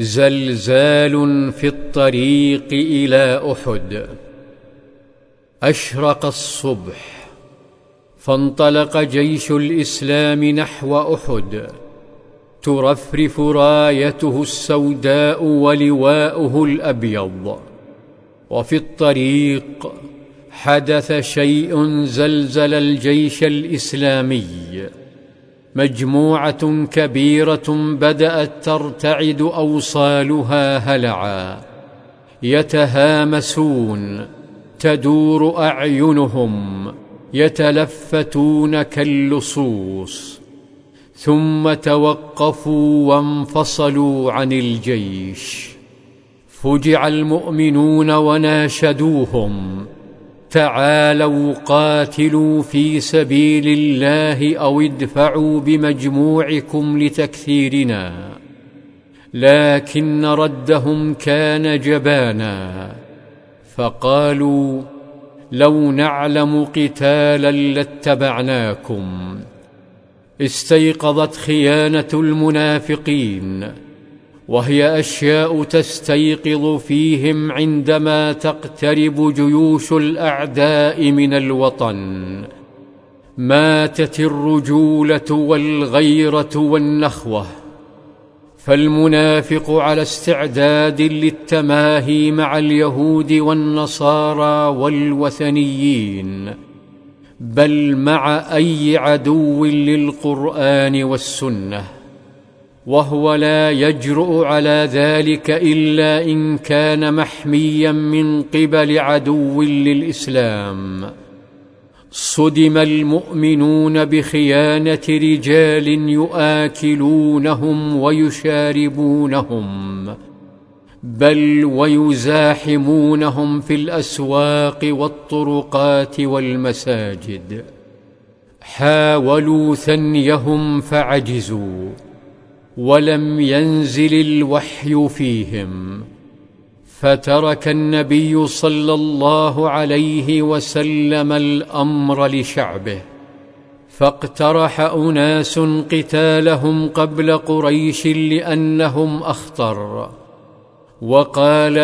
زلزال في الطريق إلى أحد. أشرق الصبح فانطلق جيش الإسلام نحو أحد. ترفرف رايته السوداء ولواؤه الأبيض. وفي الطريق حدث شيء زلزل الجيش الإسلامي. مجموعة كبيرة بدأت ترتعد أوصالها هلعا. يتهامسون تدور أعينهم يتلفتون كاللصوص. ثم توقفوا وانفصلوا عن الجيش. فجع المؤمنون وناشدوهم. تعالوا قاتلوا في سبيل الله أو ادفعوا بمجموعكم لتكثيرنا. لكن ردهم كان جبانا. فقالوا لو نعلم قتالا لاتبعناكم. استيقظت خيانة المنافقين. وهي أشياء تستيقظ فيهم عندما تقترب جيوش الأعداء من الوطن. ماتت الرجوله والغيرة والنخوة. فالمنافق على استعداد للتماهي مع اليهود والنصارى والوثنيين. بل مع أي عدو للقرآن والسنة. وهو لا يجرؤ على ذلك إلا إن كان محميا من قبل عدو للإسلام. صدم المؤمنون بخيانة رجال يؤكلونهم ويشاربونهم بل ويزاحمونهم في الأسواق والطرقات والمساجد. حاولوا ثنيهم فعجزوا. ولم ينزل الوحي فيهم فترك النبي صلى الله عليه وسلم الأمر لشعبه فاقترح أناس قتالهم قبل قريش لأنهم أخطر وقال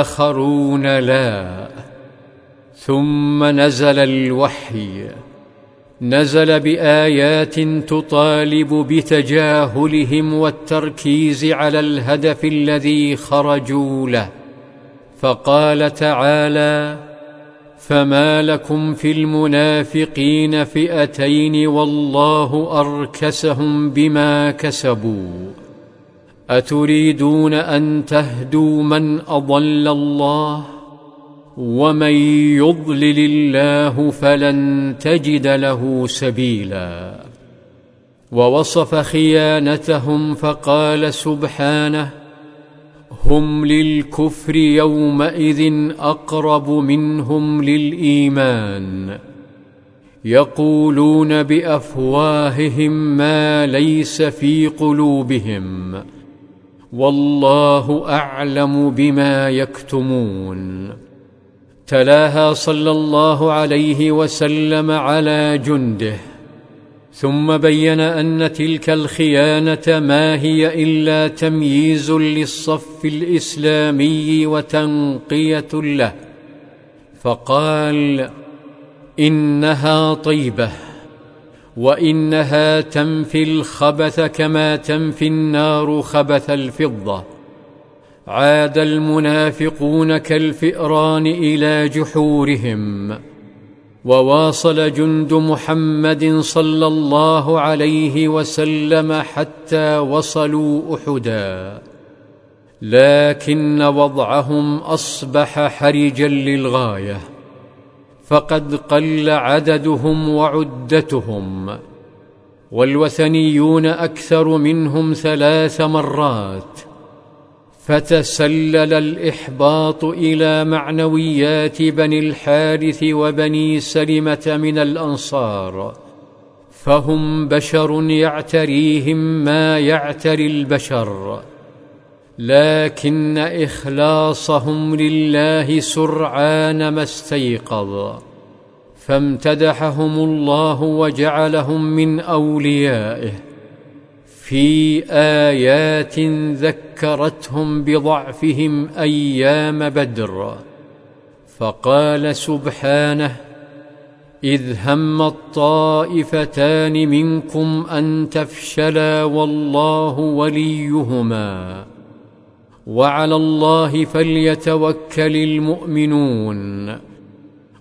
آخرون لا ثم نزل الوحي. نزل بآيات تطالب بتجاهلهم والتركيز على الهدف الذي خرجوا له. فقال تعالى فما لكم في المنافقين فئتين والله أركسهم بما كسبوا. أتريدون أن تهدوا من أضل الله؟ ومن يضلل الله فلن تجد له سبيلا ووصف خيانتهم فقال سبحانه هم للكفر يومئذ اقرب منهم للايمان يقولون بافواههم ما ليس في قلوبهم والله اعلم بما يكتمون تلاها صلى الله عليه وسلم على جنده ثم بين أن تلك الخيانة ما هي إلا تمييز للصف الإسلامي وتنقية له فقال إنها طيبة وإنها تنفي الخبث كما تنفي النار خبث الفضة. عاد المنافقون كالفئران إلى جحورهم وواصل جند محمد صلى الله عليه وسلم حتى وصلوا أحدا لكن وضعهم أصبح حرجا للغاية فقد قل عددهم وعدتهم والوثنيون أكثر منهم ثلاث مرات فتسلل الإحباط إلى معنويات بني الحارث وبني سلمة من الأنصار فهم بشر يعتريهم ما يعتري البشر لكن إخلاصهم لله سرعان ما استيقظ فامتدحهم الله وجعلهم من أوليائه. في آيات ذكرتهم بضعفهم أيام بدر. فقال سبحانه إذ هم الطائفتان منكم أن تفشلا والله وليهما. وعلى الله فليتوكل المؤمنون.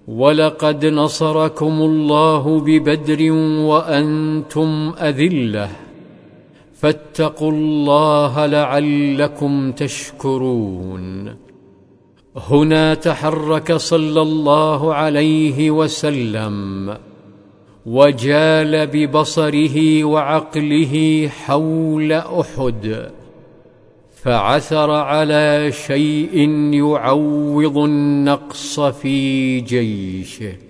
ولقد نصركم الله ببدر وأنتم أذلة. فاتقوا الله لعلكم تشكرون. هنا تحرك صلى الله عليه وسلم وجال ببصره وعقله حول أحد فعثر على شيء يعوض النقص في جيشه.